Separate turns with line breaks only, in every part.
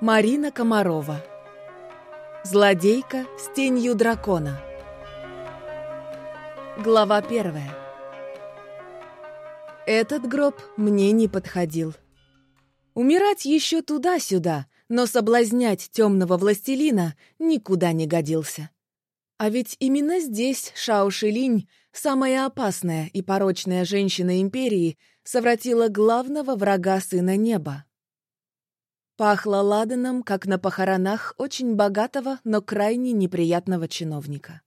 Марина Комарова Злодейка с тенью дракона Глава первая Этот гроб мне не подходил. Умирать еще туда-сюда, но соблазнять темного властелина никуда не годился. А ведь именно здесь Шао Шилинь, самая опасная и порочная женщина Империи, совратила главного врага Сына Неба. Пахло ладаном, как на похоронах очень богатого, но крайне неприятного чиновника.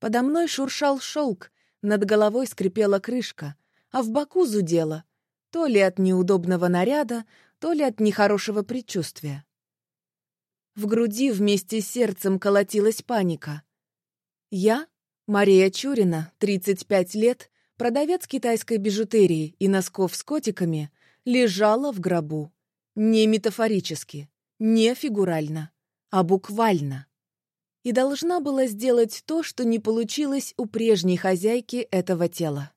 Подо мной шуршал шелк, над головой скрипела крышка, а в боку зудело, то ли от неудобного наряда, то ли от нехорошего предчувствия. В груди вместе с сердцем колотилась паника. Я, Мария Чурина, 35 лет, продавец китайской бижутерии и носков с котиками, лежала в гробу. Не метафорически, не фигурально, а буквально. И должна была сделать то, что не получилось у прежней хозяйки этого тела.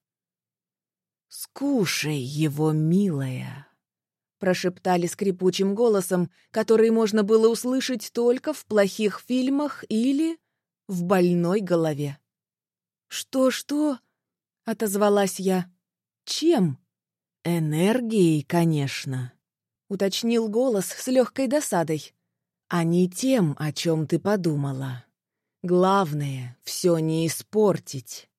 «Скушай его, милая!» прошептали скрипучим голосом, который можно было услышать только в плохих фильмах или в больной голове. «Что-что?» — отозвалась я. «Чем?» «Энергией, конечно», — уточнил голос с легкой досадой. «А не тем, о чем ты подумала. Главное — все не испортить».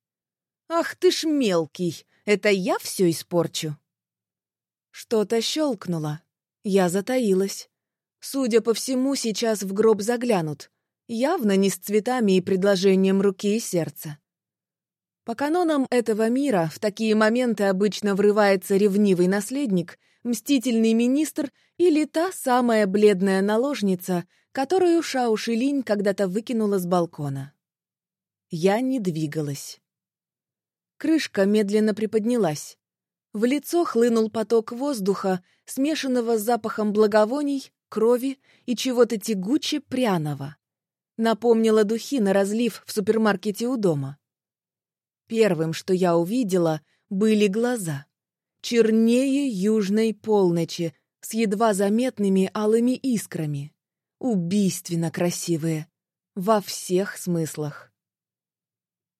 «Ах ты ж мелкий! Это я все испорчу!» Что-то щелкнуло. Я затаилась. Судя по всему, сейчас в гроб заглянут. Явно не с цветами и предложением руки и сердца. По канонам этого мира в такие моменты обычно врывается ревнивый наследник, мстительный министр или та самая бледная наложница, которую Шао Шилинь когда-то выкинула с балкона. Я не двигалась. Крышка медленно приподнялась. В лицо хлынул поток воздуха, смешанного с запахом благовоний, крови и чего-то тягуче-пряного. Напомнила духи на разлив в супермаркете у дома. Первым, что я увидела, были глаза. Чернее южной полночи, с едва заметными алыми искрами. Убийственно красивые. Во всех смыслах.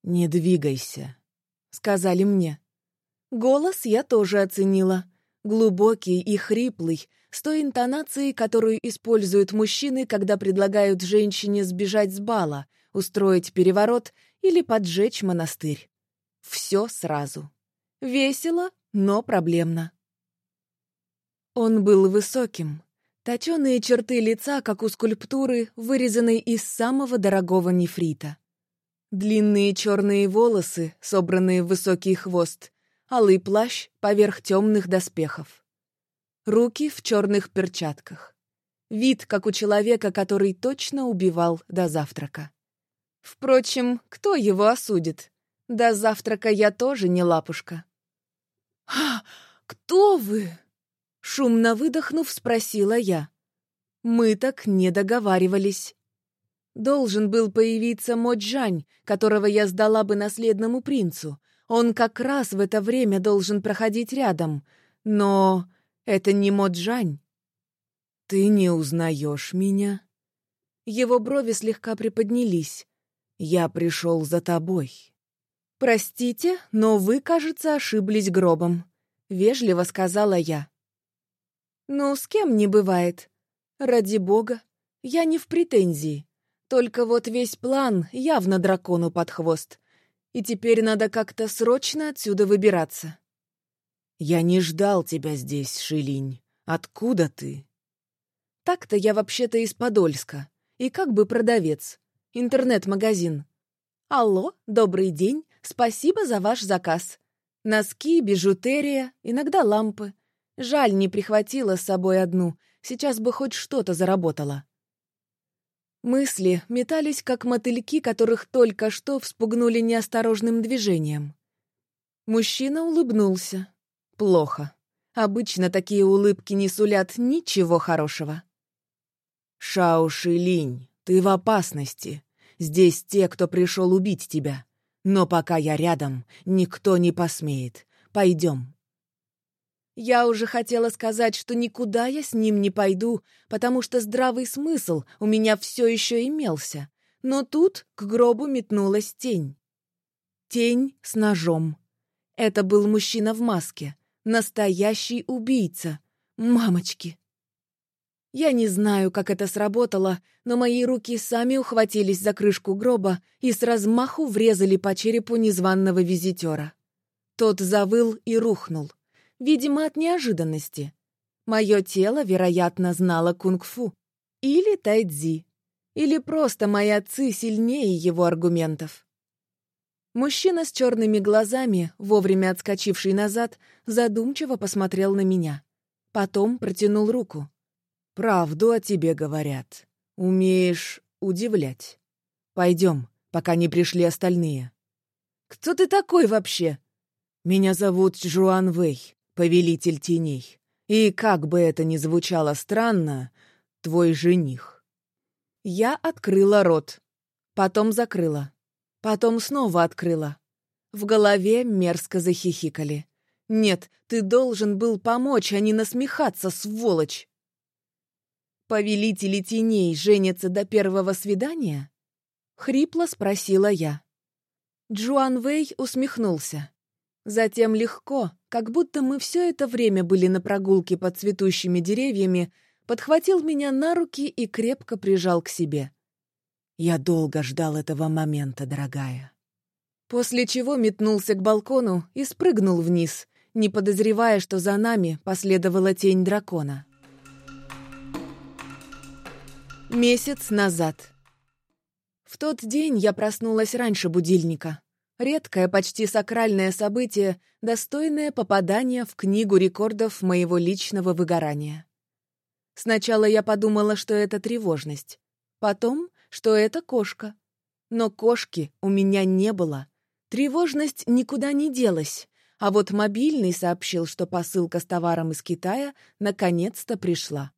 «Не двигайся», — сказали мне. Голос я тоже оценила. Глубокий и хриплый, с той интонацией, которую используют мужчины, когда предлагают женщине сбежать с бала, устроить переворот или поджечь монастырь. Все сразу. Весело, но проблемно. Он был высоким. Точеные черты лица, как у скульптуры, вырезанной из самого дорогого нефрита. Длинные черные волосы, собранные в высокий хвост, алый плащ поверх темных доспехов. Руки в черных перчатках. Вид, как у человека, который точно убивал до завтрака. Впрочем, кто его осудит? До завтрака я тоже не лапушка. «А, кто вы?» Шумно выдохнув, спросила я. Мы так не договаривались. Должен был появиться Моджань, которого я сдала бы наследному принцу. Он как раз в это время должен проходить рядом. Но это не Моджань. «Ты не узнаешь меня?» Его брови слегка приподнялись. «Я пришел за тобой». «Простите, но вы, кажется, ошиблись гробом», — вежливо сказала я. «Ну, с кем не бывает. Ради бога, я не в претензии. Только вот весь план явно дракону под хвост. И теперь надо как-то срочно отсюда выбираться».
«Я не ждал тебя здесь, Шилинь. Откуда ты?»
«Так-то я вообще-то из Подольска. И как бы продавец. Интернет-магазин. Алло, добрый день. Спасибо за ваш заказ. Носки, бижутерия, иногда лампы. Жаль, не прихватила с собой одну. Сейчас бы хоть что-то заработала. Мысли метались, как мотыльки, которых только что вспугнули неосторожным движением. Мужчина улыбнулся. Плохо. Обычно такие улыбки не сулят ничего хорошего.
«Шауши Линь, ты в опасности. Здесь те, кто пришел убить тебя. Но пока я рядом, никто не посмеет. Пойдем».
Я уже хотела сказать, что никуда я с ним не пойду, потому что здравый смысл у меня все еще имелся. Но тут к гробу метнулась тень. Тень с ножом. Это был мужчина в маске. Настоящий убийца. Мамочки! Я не знаю, как это сработало, но мои руки сами ухватились за крышку гроба и с размаху врезали по черепу незваного визитера. Тот завыл и рухнул. Видимо, от неожиданности. Мое тело, вероятно, знало кунг-фу. Или тайцзи. Или просто мои отцы сильнее его аргументов. Мужчина с черными глазами, вовремя отскочивший назад, задумчиво посмотрел на меня. Потом протянул руку. Правду о тебе говорят. Умеешь удивлять. Пойдем, пока не пришли остальные. Кто ты такой вообще? Меня зовут Жуан Вэй, повелитель теней. И как бы это ни звучало странно, твой жених. Я открыла рот, потом закрыла, потом снова открыла. В голове мерзко захихикали. «Нет, ты должен был помочь, а не насмехаться, сволочь!» «Повелители теней женятся до первого свидания?» — хрипло спросила я. Джуан Вэй усмехнулся. Затем легко, как будто мы все это время были на прогулке под цветущими деревьями, подхватил меня на руки и крепко прижал к себе. Я долго ждал этого момента, дорогая. После чего метнулся к балкону и спрыгнул вниз, не подозревая, что за нами последовала тень дракона. Месяц назад. В тот день я проснулась раньше будильника. Редкое, почти сакральное событие, достойное попадания в книгу рекордов моего личного выгорания. Сначала я подумала, что это тревожность. Потом, что это кошка. Но кошки у меня не было. Тревожность никуда не делась. А вот мобильный сообщил, что посылка с товаром из Китая наконец-то пришла.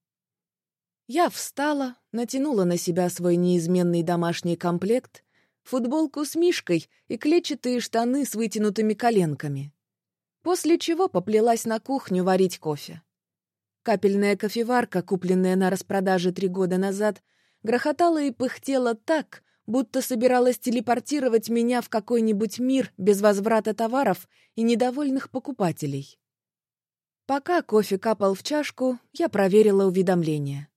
Я встала, натянула на себя свой неизменный домашний комплект, футболку с мишкой и клетчатые штаны с вытянутыми коленками. После чего поплелась на кухню варить кофе. Капельная кофеварка, купленная на распродаже три года назад, грохотала и пыхтела так, будто собиралась телепортировать меня в какой-нибудь мир без возврата товаров и недовольных покупателей. Пока кофе капал в чашку, я проверила уведомления.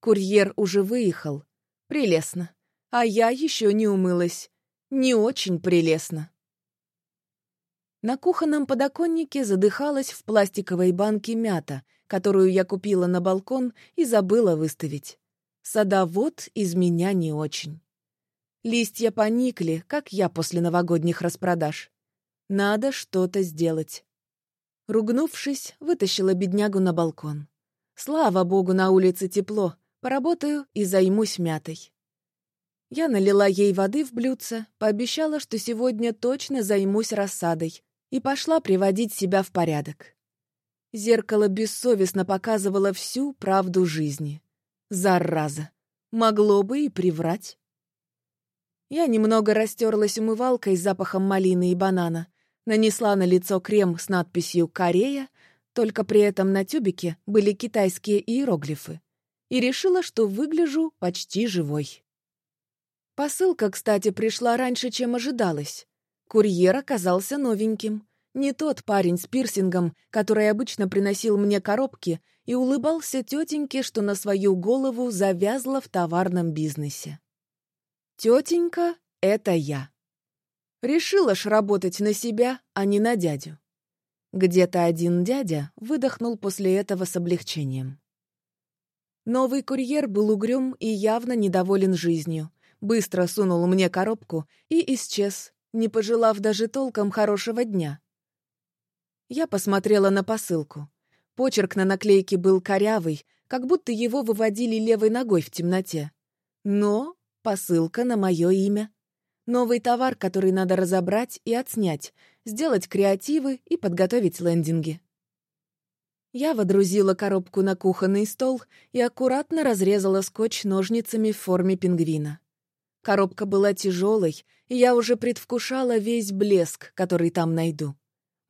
Курьер уже выехал. Прелестно. А я еще не умылась. Не очень прелестно. На кухонном подоконнике задыхалась в пластиковой банке мята, которую я купила на балкон и забыла выставить. Садовод из меня не очень. Листья поникли, как я после новогодних распродаж. Надо что-то сделать. Ругнувшись, вытащила беднягу на балкон. Слава богу, на улице тепло, Поработаю и займусь мятой. Я налила ей воды в блюдце, пообещала, что сегодня точно займусь рассадой, и пошла приводить себя в порядок. Зеркало бессовестно показывало всю правду жизни. Зараза! Могло бы и приврать. Я немного растерлась умывалкой с запахом малины и банана, нанесла на лицо крем с надписью «Корея», только при этом на тюбике были китайские иероглифы и решила, что выгляжу почти живой. Посылка, кстати, пришла раньше, чем ожидалось. Курьер оказался новеньким. Не тот парень с пирсингом, который обычно приносил мне коробки и улыбался тетеньке, что на свою голову завязла в товарном бизнесе. Тетенька — это я. Решила ж работать на себя, а не на дядю. Где-то один дядя выдохнул после этого с облегчением. Новый курьер был угрюм и явно недоволен жизнью. Быстро сунул мне коробку и исчез, не пожелав даже толком хорошего дня. Я посмотрела на посылку. Почерк на наклейке был корявый, как будто его выводили левой ногой в темноте. Но посылка на мое имя. Новый товар, который надо разобрать и отснять, сделать креативы и подготовить лендинги. Я водрузила коробку на кухонный стол и аккуратно разрезала скотч ножницами в форме пингвина. Коробка была тяжелой, и я уже предвкушала весь блеск, который там найду.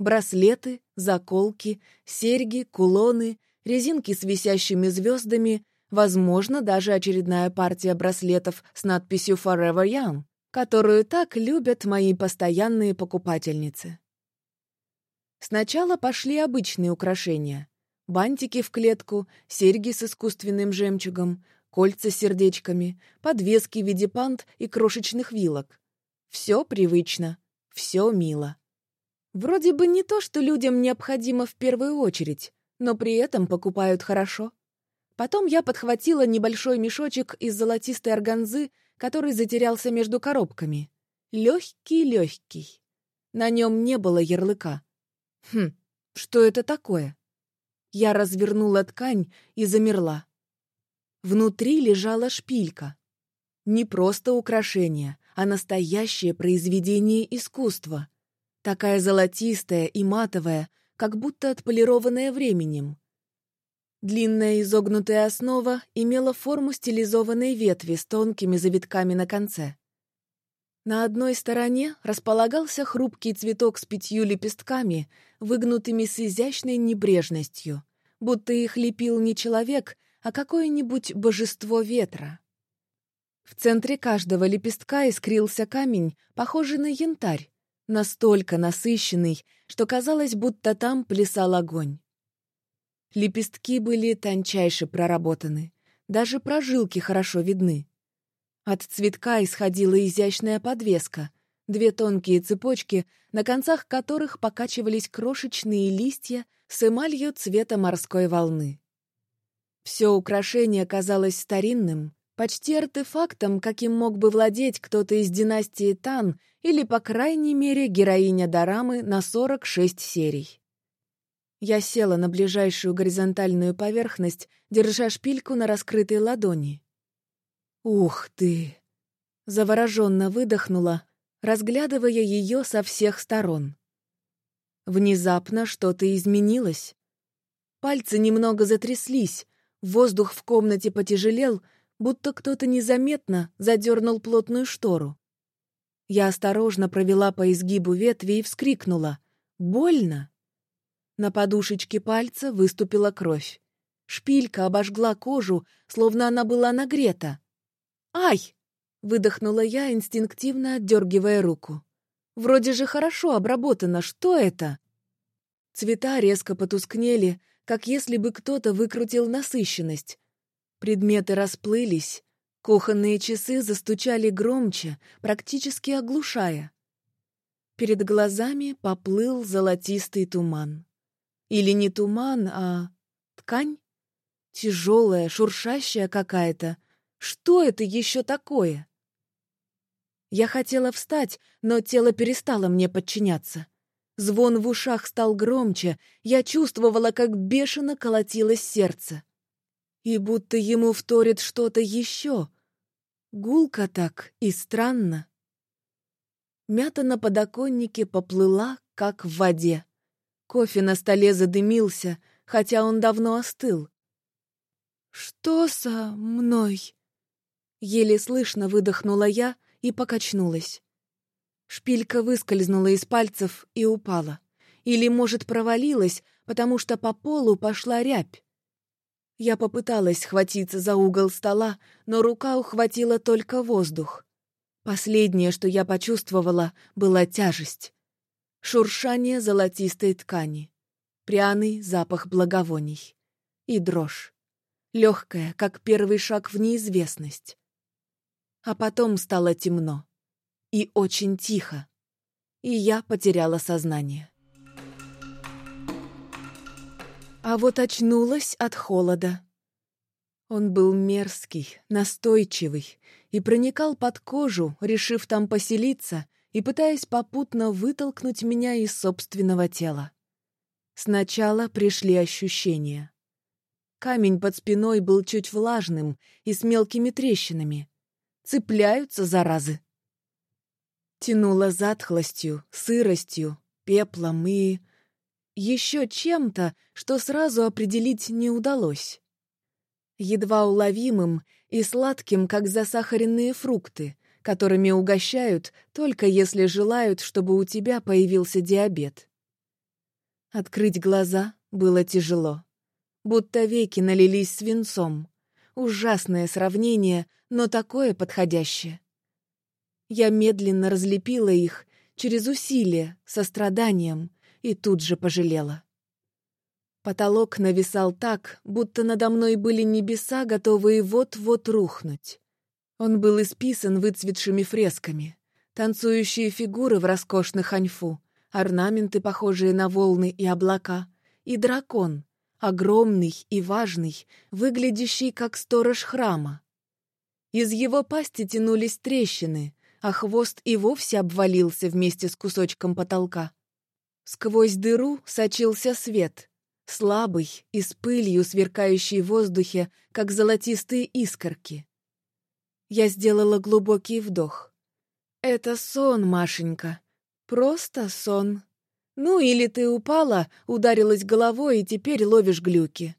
Браслеты, заколки, серьги, кулоны, резинки с висящими звездами, возможно, даже очередная партия браслетов с надписью «Forever Young», которую так любят мои постоянные покупательницы. Сначала пошли обычные украшения. Бантики в клетку, серьги с искусственным жемчугом, кольца с сердечками, подвески в виде пант и крошечных вилок. Все привычно, все мило. Вроде бы не то, что людям необходимо в первую очередь, но при этом покупают хорошо. Потом я подхватила небольшой мешочек из золотистой органзы, который затерялся между коробками. Легкий-легкий. На нем не было ярлыка. Хм, что это такое? Я развернула ткань и замерла. Внутри лежала шпилька. Не просто украшение, а настоящее произведение искусства. Такая золотистая и матовая, как будто отполированная временем. Длинная изогнутая основа имела форму стилизованной ветви с тонкими завитками на конце. На одной стороне располагался хрупкий цветок с пятью лепестками, выгнутыми с изящной небрежностью, будто их лепил не человек, а какое-нибудь божество ветра. В центре каждого лепестка искрился камень, похожий на янтарь, настолько насыщенный, что казалось, будто там плясал огонь. Лепестки были тончайше проработаны, даже прожилки хорошо видны. От цветка исходила изящная подвеска, две тонкие цепочки, на концах которых покачивались крошечные листья с эмалью цвета морской волны. Все украшение казалось старинным, почти артефактом, каким мог бы владеть кто-то из династии Тан или, по крайней мере, героиня Дорамы на 46 серий. Я села на ближайшую горизонтальную поверхность, держа шпильку на раскрытой ладони. «Ух ты!» Завороженно выдохнула, разглядывая ее со всех сторон. Внезапно что-то изменилось. Пальцы немного затряслись, воздух в комнате потяжелел, будто кто-то незаметно задернул плотную штору. Я осторожно провела по изгибу ветви и вскрикнула. «Больно!» На подушечке пальца выступила кровь. Шпилька обожгла кожу, словно она была нагрета. «Ай!» — выдохнула я, инстинктивно отдергивая руку. «Вроде же хорошо обработано. Что это?» Цвета резко потускнели, как если бы кто-то выкрутил насыщенность. Предметы расплылись, кухонные часы застучали громче, практически оглушая. Перед глазами поплыл золотистый туман. Или не туман, а ткань? Тяжелая, шуршащая какая-то — что это еще такое? Я хотела встать, но тело перестало мне подчиняться. Звон в ушах стал громче, я чувствовала, как бешено колотилось сердце. И будто ему вторит что-то еще. Гулко так и странно. Мята на подоконнике поплыла, как в воде. Кофе на столе задымился, хотя он давно остыл. «Что со мной?» Еле слышно выдохнула я и покачнулась. Шпилька выскользнула из пальцев и упала. Или, может, провалилась, потому что по полу пошла рябь. Я попыталась схватиться за угол стола, но рука ухватила только воздух. Последнее, что я почувствовала, была тяжесть. Шуршание золотистой ткани, пряный запах благовоний и дрожь. Легкая, как первый шаг в неизвестность. А потом стало темно. И очень тихо. И я потеряла сознание. А вот очнулась от холода. Он был мерзкий, настойчивый и проникал под кожу, решив там поселиться и пытаясь попутно вытолкнуть меня из собственного тела. Сначала пришли ощущения. Камень под спиной был чуть влажным и с мелкими трещинами. Цепляются, заразы. Тянуло затхлостью, сыростью, пеплом и... еще чем-то, что сразу определить не удалось. Едва уловимым и сладким, как засахаренные фрукты, которыми угощают, только если желают, чтобы у тебя появился диабет. Открыть глаза было тяжело. Будто веки налились свинцом. Ужасное сравнение, но такое подходящее. Я медленно разлепила их через усилие, со страданием, и тут же пожалела. Потолок нависал так, будто надо мной были небеса, готовые вот-вот рухнуть. Он был исписан выцветшими фресками. Танцующие фигуры в роскошных аньфу, орнаменты, похожие на волны и облака, и дракон, огромный и важный, выглядящий как сторож храма. Из его пасти тянулись трещины, а хвост и вовсе обвалился вместе с кусочком потолка. Сквозь дыру сочился свет, слабый и с пылью, сверкающий в воздухе, как золотистые искорки. Я сделала глубокий вдох. «Это сон, Машенька. Просто сон. Ну, или ты упала, ударилась головой и теперь ловишь глюки.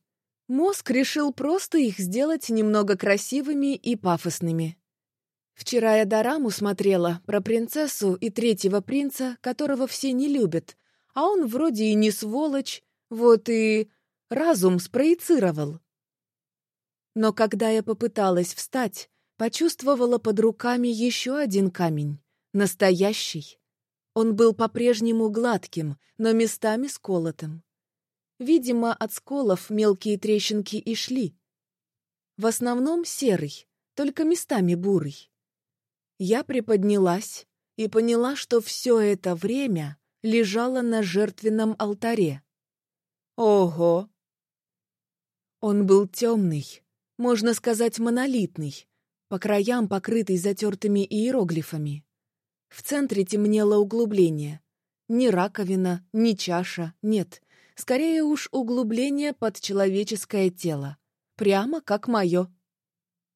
Мозг решил просто их сделать немного красивыми и пафосными. Вчера я дораму смотрела про принцессу и третьего принца, которого все не любят, а он вроде и не сволочь, вот и разум спроецировал. Но когда я попыталась встать, почувствовала под руками еще один камень, настоящий. Он был по-прежнему гладким, но местами сколотым. Видимо, от сколов мелкие трещинки и шли. В основном серый, только местами бурый. Я приподнялась и поняла, что все это время лежала на жертвенном алтаре. Ого! Он был темный, можно сказать, монолитный, по краям покрытый затертыми иероглифами. В центре темнело углубление. Ни раковина, ни чаша, нет. Скорее уж углубление под человеческое тело. Прямо как мое.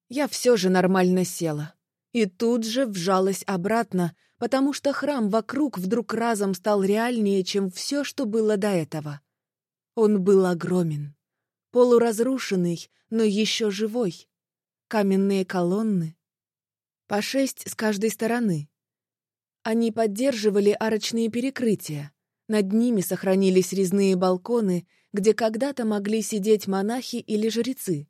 Я все же нормально села. И тут же вжалась обратно, потому что храм вокруг вдруг разом стал реальнее, чем все, что было до этого. Он был огромен, полуразрушенный, но еще живой. Каменные колонны. По шесть с каждой стороны. Они поддерживали арочные перекрытия. Над ними сохранились резные балконы, где когда-то могли сидеть монахи или жрецы.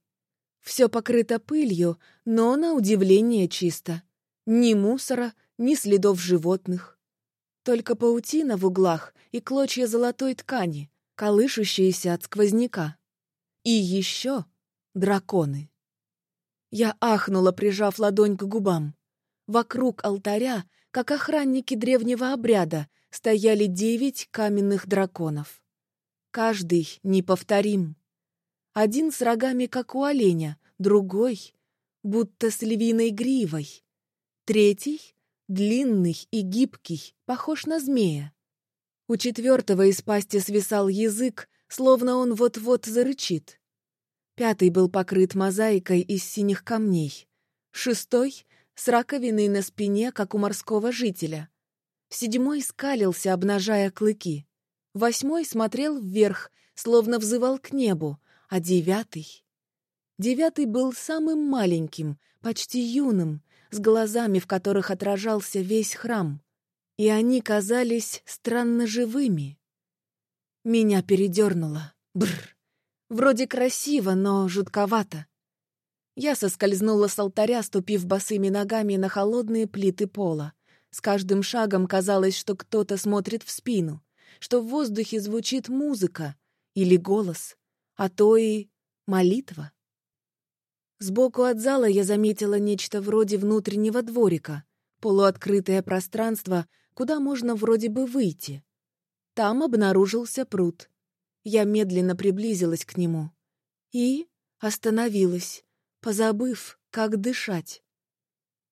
Все покрыто пылью, но, на удивление, чисто. Ни мусора, ни следов животных. Только паутина в углах и клочья золотой ткани, колышущиеся от сквозняка. И еще драконы. Я ахнула, прижав ладонь к губам. Вокруг алтаря, как охранники древнего обряда, стояли девять каменных драконов. Каждый неповторим. Один с рогами, как у оленя, другой — будто с львиной гривой. Третий — длинный и гибкий, похож на змея. У четвертого из пасти свисал язык, словно он вот-вот зарычит. Пятый был покрыт мозаикой из синих камней. Шестой — с раковиной на спине, как у морского жителя. Седьмой скалился, обнажая клыки. Восьмой смотрел вверх, словно взывал к небу, а девятый... Девятый был самым маленьким, почти юным, с глазами, в которых отражался весь храм. И они казались странно живыми. Меня передернуло. Бррр. Вроде красиво, но жутковато. Я соскользнула с алтаря, ступив босыми ногами на холодные плиты пола. С каждым шагом казалось, что кто-то смотрит в спину, что в воздухе звучит музыка или голос а то и молитва. Сбоку от зала я заметила нечто вроде внутреннего дворика, полуоткрытое пространство, куда можно вроде бы выйти. Там обнаружился пруд. Я медленно приблизилась к нему и остановилась, позабыв, как дышать.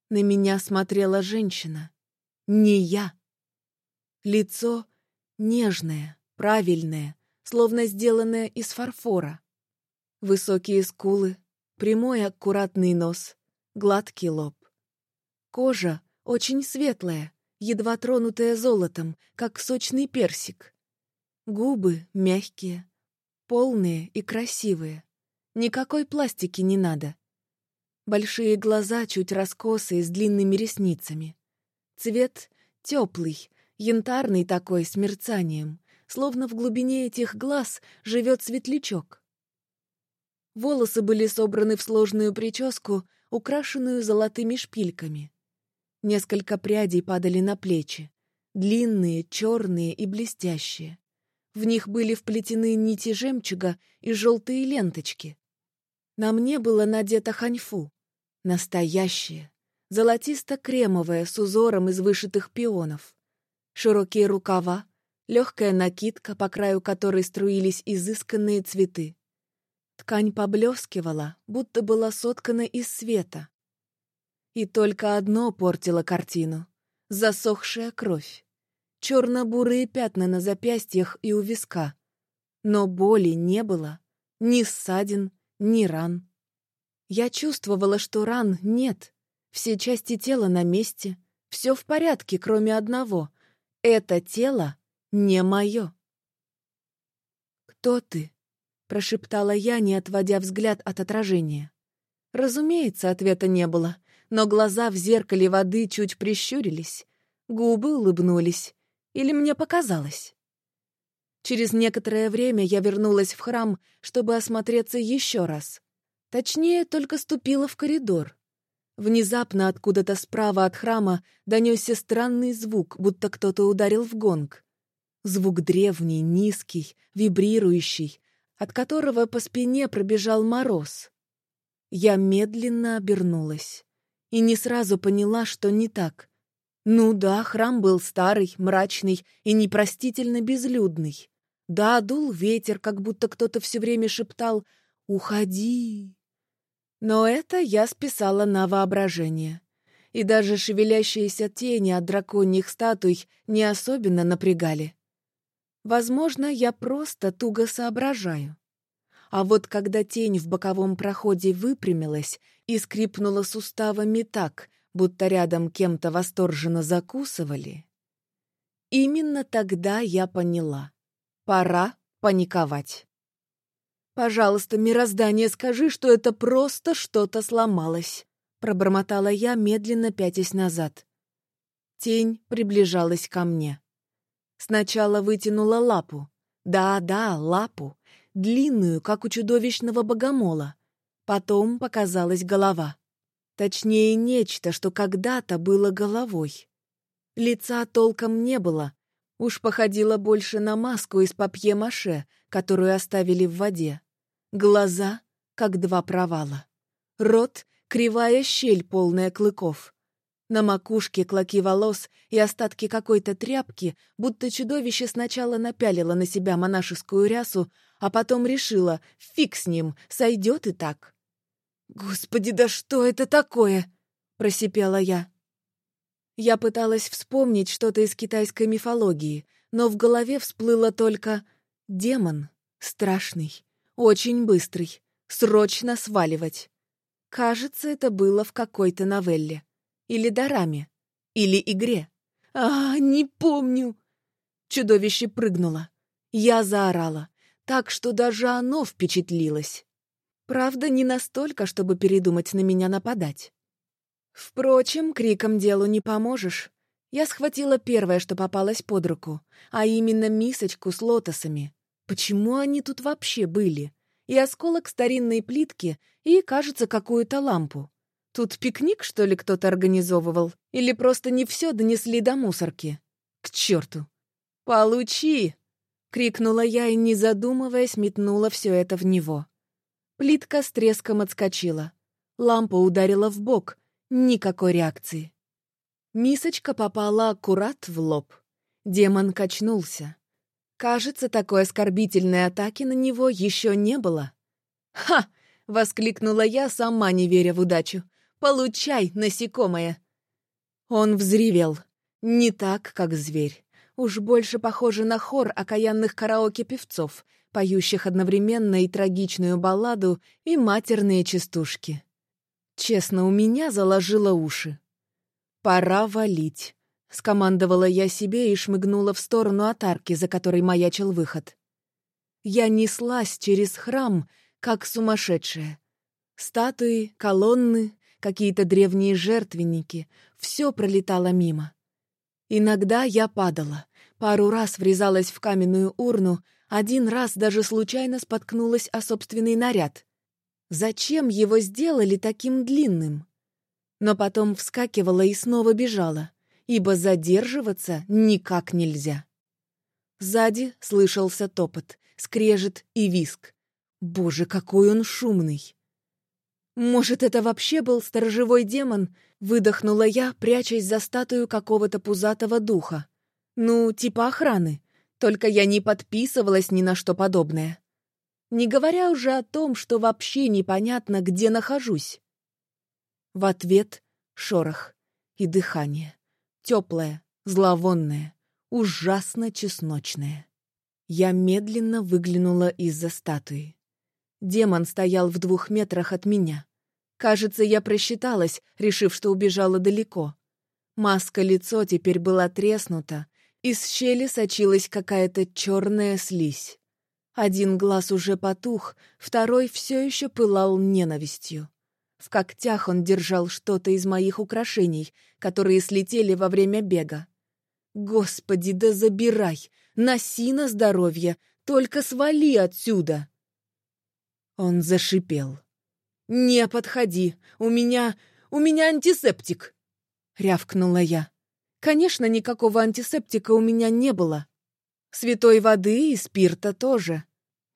На меня смотрела женщина. Не я. Лицо нежное, правильное, словно сделанная из фарфора. Высокие скулы, прямой аккуратный нос, гладкий лоб. Кожа очень светлая, едва тронутая золотом, как сочный персик. Губы мягкие, полные и красивые. Никакой пластики не надо. Большие глаза чуть раскосые, с длинными ресницами. Цвет теплый, янтарный такой, с мерцанием словно в глубине этих глаз живет светлячок. Волосы были собраны в сложную прическу, украшенную золотыми шпильками. Несколько прядей падали на плечи, длинные, черные и блестящие. В них были вплетены нити жемчуга и желтые ленточки. На мне было надето ханьфу, настоящее, золотисто-кремовое с узором из вышитых пионов. Широкие рукава, легкая накидка, по краю которой струились изысканные цветы. Ткань поблескивала, будто была соткана из света. И только одно портило картину — засохшая кровь черно-бурые пятна на запястьях и у виска. Но боли не было, ни ссадин, ни ран. Я чувствовала, что ран нет, все части тела на месте, все в порядке, кроме одного. Это тело не мое. «Кто ты?» — прошептала я, не отводя взгляд от отражения. Разумеется, ответа не было, но глаза в зеркале воды чуть прищурились, губы улыбнулись, или мне показалось? Через некоторое время я вернулась в храм, чтобы осмотреться еще раз. Точнее, только ступила в коридор. Внезапно откуда-то справа от храма донесся странный звук, будто кто-то ударил в гонг. Звук древний, низкий, вибрирующий, от которого по спине пробежал мороз. Я медленно обернулась и не сразу поняла, что не так. Ну да, храм был старый, мрачный и непростительно безлюдный. Да, дул ветер, как будто кто-то все время шептал «Уходи». Но это я списала на воображение. И даже шевелящиеся тени от драконьих статуй не особенно напрягали. Возможно, я просто туго соображаю. А вот когда тень в боковом проходе выпрямилась и скрипнула суставами так, будто рядом кем-то восторженно закусывали. Именно тогда я поняла. Пора паниковать. «Пожалуйста, мироздание, скажи, что это просто что-то сломалось», пробормотала я, медленно пятясь назад. Тень приближалась ко мне. Сначала вытянула лапу. Да-да, лапу. Длинную, как у чудовищного богомола. Потом показалась голова. Точнее, нечто, что когда-то было головой. Лица толком не было. Уж походило больше на маску из папье-маше, которую оставили в воде. Глаза, как два провала. Рот — кривая щель, полная клыков. На макушке клоки волос и остатки какой-то тряпки, будто чудовище сначала напялило на себя монашескую рясу, а потом решило, фиг с ним, сойдет и так. «Господи, да что это такое?» — просипела я. Я пыталась вспомнить что-то из китайской мифологии, но в голове всплыло только «демон, страшный, очень быстрый, срочно сваливать». Кажется, это было в какой-то новелле. Или дораме. Или игре. А, не помню. Чудовище прыгнуло. Я заорала, так что даже оно впечатлилось. Правда, не настолько, чтобы передумать на меня нападать. Впрочем, криком делу не поможешь. Я схватила первое, что попалось под руку, а именно мисочку с лотосами. Почему они тут вообще были? И осколок старинной плитки, и, кажется, какую-то лампу. Тут пикник, что ли, кто-то организовывал? Или просто не все донесли до мусорки? К черту! «Получи!» — крикнула я и, не задумываясь, метнула все это в него. Плитка с треском отскочила. Лампа ударила в бок. Никакой реакции. Мисочка попала аккурат в лоб. Демон качнулся. Кажется, такой оскорбительной атаки на него еще не было. «Ха!» — воскликнула я, сама не веря в удачу. «Получай, насекомое!» Он взревел. Не так, как зверь. Уж больше похоже на хор окаянных караоке-певцов, поющих одновременно и трагичную балладу, и матерные частушки. Честно, у меня заложило уши. «Пора валить», — скомандовала я себе и шмыгнула в сторону от арки, за которой маячил выход. Я неслась через храм, как сумасшедшая. Статуи, колонны, какие-то древние жертвенники — все пролетало мимо. Иногда я падала, Пару раз врезалась в каменную урну, один раз даже случайно споткнулась о собственный наряд. Зачем его сделали таким длинным? Но потом вскакивала и снова бежала, ибо задерживаться никак нельзя. Сзади слышался топот, скрежет и виск. Боже, какой он шумный! Может, это вообще был сторожевой демон? Выдохнула я, прячась за статую какого-то пузатого духа. Ну, типа охраны. Только я не подписывалась ни на что подобное. Не говоря уже о том, что вообще непонятно, где нахожусь. В ответ шорох и дыхание. Теплое, зловонное ужасно чесночное. Я медленно выглянула из-за статуи. Демон стоял в двух метрах от меня. Кажется, я просчиталась, решив, что убежала далеко. Маска-лицо теперь была треснута, из щели сочилась какая-то черная слизь. Один глаз уже потух, второй все еще пылал ненавистью. В когтях он держал что-то из моих украшений, которые слетели во время бега. Господи, да забирай! Носи на здоровье! Только свали отсюда!» Он зашипел. «Не подходи! У меня... у меня антисептик!» Рявкнула я. Конечно, никакого антисептика у меня не было. Святой воды и спирта тоже.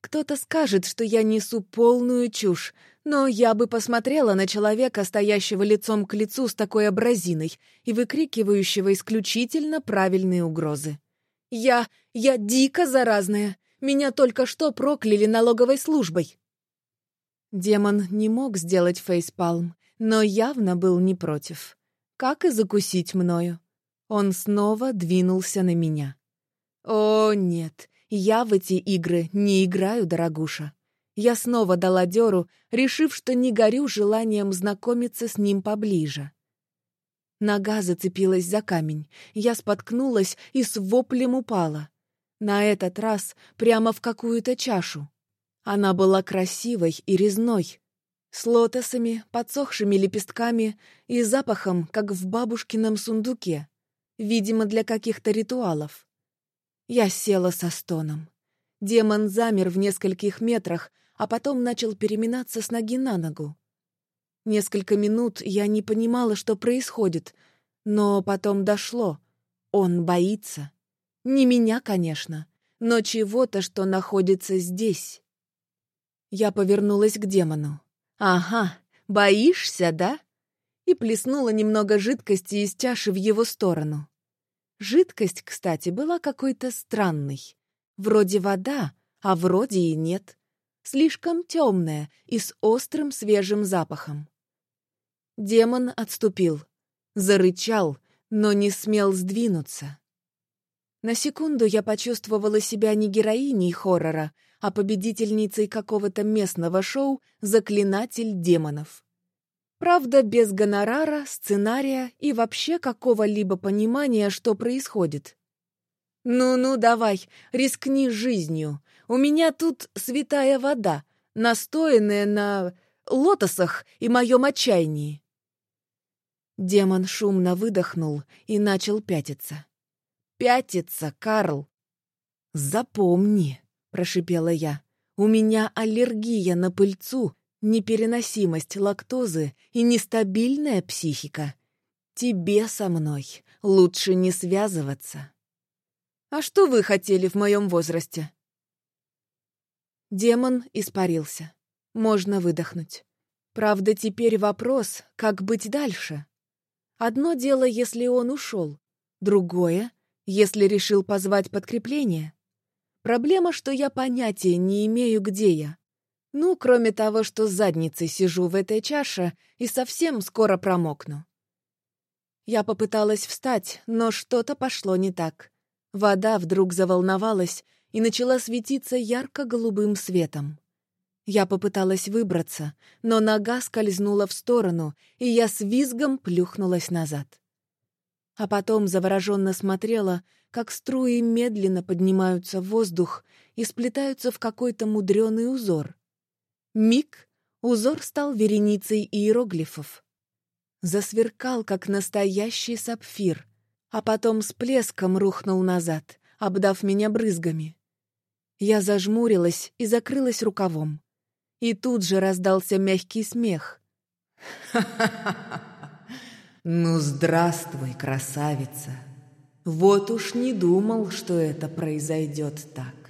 Кто-то скажет, что я несу полную чушь, но я бы посмотрела на человека, стоящего лицом к лицу с такой абразиной и выкрикивающего исключительно правильные угрозы. «Я... я дико заразная! Меня только что прокляли налоговой службой!» Демон не мог сделать фейспалм, но явно был не против. Как и закусить мною. Он снова двинулся на меня. «О, нет, я в эти игры не играю, дорогуша. Я снова дала дёру, решив, что не горю желанием знакомиться с ним поближе. Нога зацепилась за камень, я споткнулась и с воплем упала. На этот раз прямо в какую-то чашу. Она была красивой и резной, с лотосами, подсохшими лепестками и запахом, как в бабушкином сундуке, видимо, для каких-то ритуалов. Я села со стоном. Демон замер в нескольких метрах, а потом начал переминаться с ноги на ногу. Несколько минут я не понимала, что происходит, но потом дошло. Он боится. Не меня, конечно, но чего-то, что находится здесь. Я повернулась к демону. «Ага, боишься, да?» И плеснула немного жидкости из чаши в его сторону. Жидкость, кстати, была какой-то странной. Вроде вода, а вроде и нет слишком темная и с острым свежим запахом. Демон отступил, зарычал, но не смел сдвинуться. На секунду я почувствовала себя не героиней хоррора, а победительницей какого-то местного шоу «Заклинатель демонов». Правда, без гонорара, сценария и вообще какого-либо понимания, что происходит. «Ну-ну, давай, рискни жизнью. У меня тут святая вода, настоянная на лотосах и моем отчаянии». Демон шумно выдохнул и начал пятиться. «Пятиться, Карл!» «Запомни», — прошипела я, — «у меня аллергия на пыльцу, непереносимость лактозы и нестабильная психика. Тебе со мной лучше не связываться». «А что вы хотели в моем возрасте?» Демон испарился. Можно выдохнуть. Правда, теперь вопрос, как быть дальше. Одно дело, если он ушел. Другое, если решил позвать подкрепление. Проблема, что я понятия не имею, где я. Ну, кроме того, что с задницей сижу в этой чаше и совсем скоро промокну. Я попыталась встать, но что-то пошло не так. Вода вдруг заволновалась и начала светиться ярко-голубым светом. Я попыталась выбраться, но нога скользнула в сторону, и я с визгом плюхнулась назад. А потом завороженно смотрела, как струи медленно поднимаются в воздух и сплетаются в какой-то мудреный узор. Миг узор стал вереницей иероглифов. Засверкал, как настоящий сапфир, а потом с плеском рухнул назад, обдав меня брызгами. Я зажмурилась и закрылась рукавом. И тут же раздался мягкий смех.
Ну, здравствуй, красавица! Вот уж не думал, что это произойдет так.